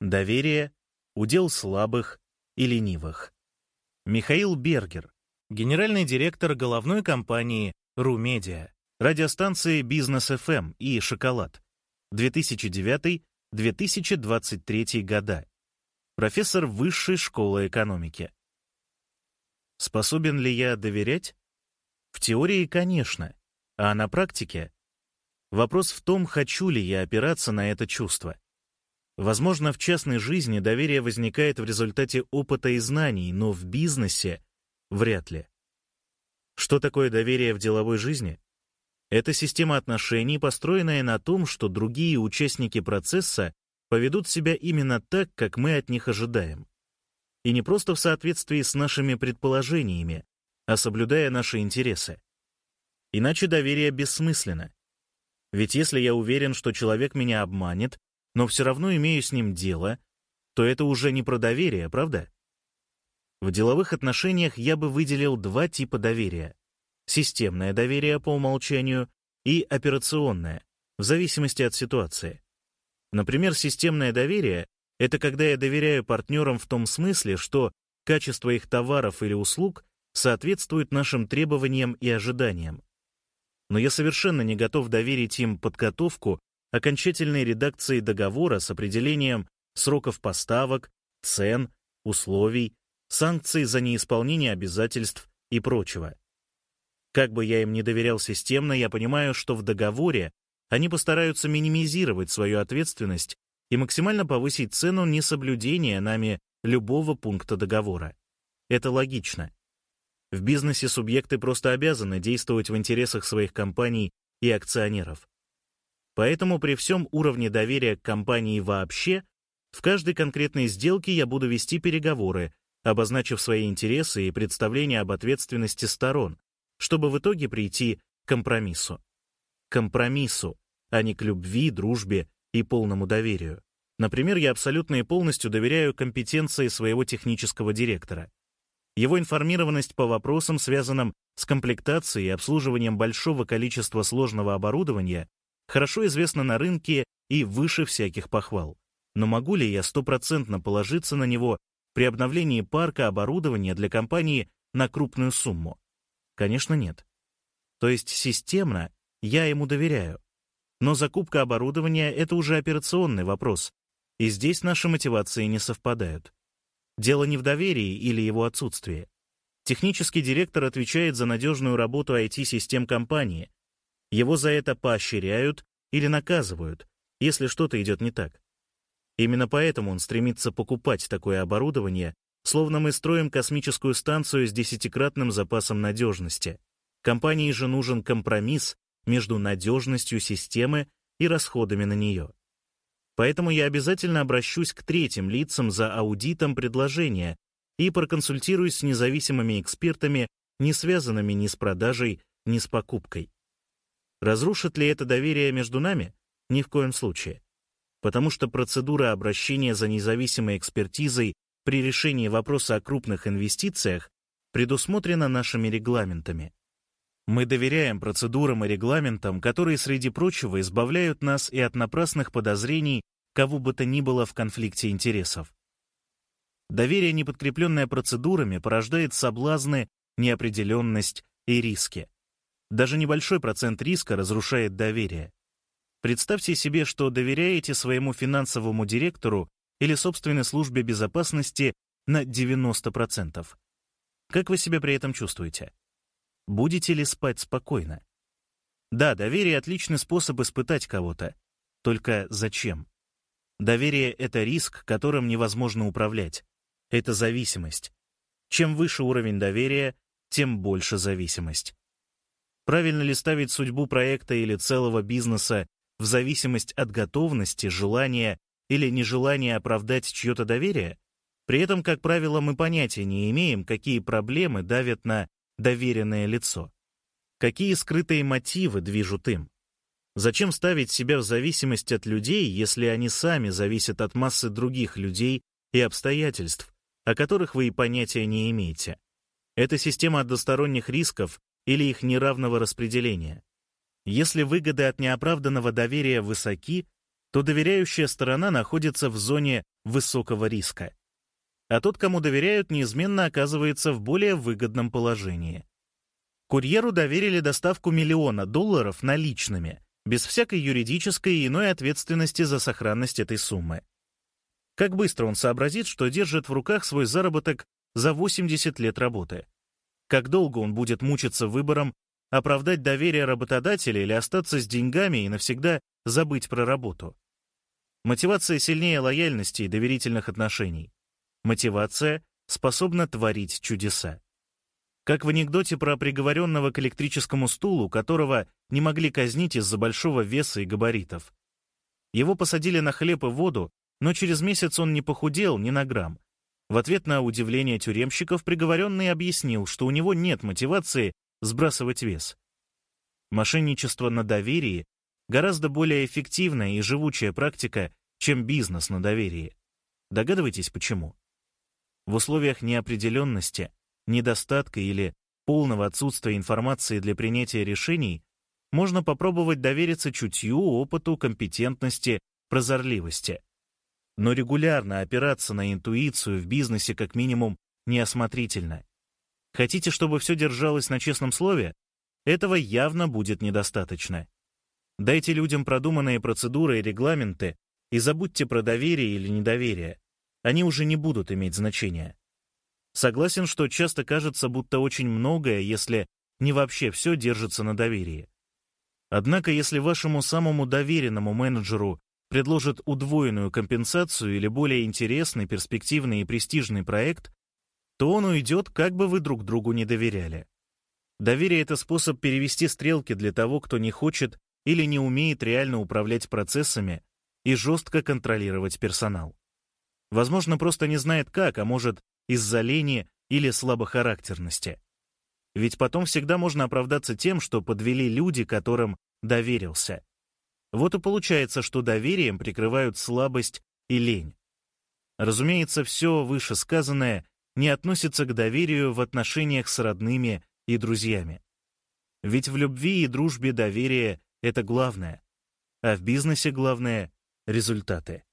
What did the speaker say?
Доверие — удел слабых и ленивых. Михаил Бергер, генеральный директор головной компании «Румедиа», радиостанции «Бизнес ФМ» и «Шоколад», 2009-2023 года, профессор Высшей школы экономики. Способен ли я доверять? В теории, конечно, а на практике? Вопрос в том, хочу ли я опираться на это чувство. Возможно, в частной жизни доверие возникает в результате опыта и знаний, но в бизнесе вряд ли. Что такое доверие в деловой жизни? Это система отношений, построенная на том, что другие участники процесса поведут себя именно так, как мы от них ожидаем. И не просто в соответствии с нашими предположениями, а соблюдая наши интересы. Иначе доверие бессмысленно. Ведь если я уверен, что человек меня обманет, но все равно имею с ним дело, то это уже не про доверие, правда? В деловых отношениях я бы выделил два типа доверия. Системное доверие по умолчанию и операционное, в зависимости от ситуации. Например, системное доверие — это когда я доверяю партнерам в том смысле, что качество их товаров или услуг соответствует нашим требованиям и ожиданиям. Но я совершенно не готов доверить им подготовку окончательной редакции договора с определением сроков поставок, цен, условий, санкций за неисполнение обязательств и прочего. Как бы я им не доверял системно, я понимаю, что в договоре они постараются минимизировать свою ответственность и максимально повысить цену несоблюдения нами любого пункта договора. Это логично. В бизнесе субъекты просто обязаны действовать в интересах своих компаний и акционеров. Поэтому при всем уровне доверия к компании вообще, в каждой конкретной сделке я буду вести переговоры, обозначив свои интересы и представления об ответственности сторон, чтобы в итоге прийти к компромиссу. Компромиссу, а не к любви, дружбе и полному доверию. Например, я абсолютно и полностью доверяю компетенции своего технического директора. Его информированность по вопросам, связанным с комплектацией и обслуживанием большого количества сложного оборудования, хорошо известно на рынке и выше всяких похвал. Но могу ли я стопроцентно положиться на него при обновлении парка оборудования для компании на крупную сумму? Конечно, нет. То есть системно я ему доверяю. Но закупка оборудования — это уже операционный вопрос, и здесь наши мотивации не совпадают. Дело не в доверии или его отсутствии. Технический директор отвечает за надежную работу IT-систем компании, его за это поощряют или наказывают, если что-то идет не так. Именно поэтому он стремится покупать такое оборудование, словно мы строим космическую станцию с десятикратным запасом надежности. Компании же нужен компромисс между надежностью системы и расходами на нее. Поэтому я обязательно обращусь к третьим лицам за аудитом предложения и проконсультируюсь с независимыми экспертами, не связанными ни с продажей, ни с покупкой. Разрушит ли это доверие между нами? Ни в коем случае. Потому что процедура обращения за независимой экспертизой при решении вопроса о крупных инвестициях предусмотрена нашими регламентами. Мы доверяем процедурам и регламентам, которые, среди прочего, избавляют нас и от напрасных подозрений кого бы то ни было в конфликте интересов. Доверие, не подкрепленное процедурами, порождает соблазны, неопределенность и риски. Даже небольшой процент риска разрушает доверие. Представьте себе, что доверяете своему финансовому директору или собственной службе безопасности на 90%. Как вы себя при этом чувствуете? Будете ли спать спокойно? Да, доверие — отличный способ испытать кого-то. Только зачем? Доверие — это риск, которым невозможно управлять. Это зависимость. Чем выше уровень доверия, тем больше зависимость. Правильно ли ставить судьбу проекта или целого бизнеса в зависимость от готовности, желания или нежелания оправдать чье-то доверие? При этом, как правило, мы понятия не имеем, какие проблемы давят на доверенное лицо. Какие скрытые мотивы движут им? Зачем ставить себя в зависимость от людей, если они сами зависят от массы других людей и обстоятельств, о которых вы и понятия не имеете? Это система односторонних рисков, или их неравного распределения. Если выгоды от неоправданного доверия высоки, то доверяющая сторона находится в зоне высокого риска. А тот, кому доверяют, неизменно оказывается в более выгодном положении. Курьеру доверили доставку миллиона долларов наличными, без всякой юридической и иной ответственности за сохранность этой суммы. Как быстро он сообразит, что держит в руках свой заработок за 80 лет работы? Как долго он будет мучиться выбором оправдать доверие работодателя или остаться с деньгами и навсегда забыть про работу? Мотивация сильнее лояльности и доверительных отношений. Мотивация способна творить чудеса. Как в анекдоте про приговоренного к электрическому стулу, которого не могли казнить из-за большого веса и габаритов. Его посадили на хлеб и воду, но через месяц он не похудел ни на грамм. В ответ на удивление тюремщиков приговоренный объяснил, что у него нет мотивации сбрасывать вес. Мошенничество на доверии гораздо более эффективная и живучая практика, чем бизнес на доверии. Догадываетесь, почему? В условиях неопределенности, недостатка или полного отсутствия информации для принятия решений можно попробовать довериться чутью, опыту, компетентности, прозорливости. Но регулярно опираться на интуицию в бизнесе как минимум неосмотрительно. Хотите, чтобы все держалось на честном слове? Этого явно будет недостаточно. Дайте людям продуманные процедуры и регламенты и забудьте про доверие или недоверие. Они уже не будут иметь значения. Согласен, что часто кажется, будто очень многое, если не вообще все держится на доверии. Однако, если вашему самому доверенному менеджеру предложат удвоенную компенсацию или более интересный, перспективный и престижный проект, то он уйдет, как бы вы друг другу не доверяли. Доверие — это способ перевести стрелки для того, кто не хочет или не умеет реально управлять процессами и жестко контролировать персонал. Возможно, просто не знает как, а может, из-за лени или слабохарактерности. Ведь потом всегда можно оправдаться тем, что подвели люди, которым доверился. Вот и получается, что доверием прикрывают слабость и лень. Разумеется, все вышесказанное не относится к доверию в отношениях с родными и друзьями. Ведь в любви и дружбе доверие — это главное, а в бизнесе главное — результаты.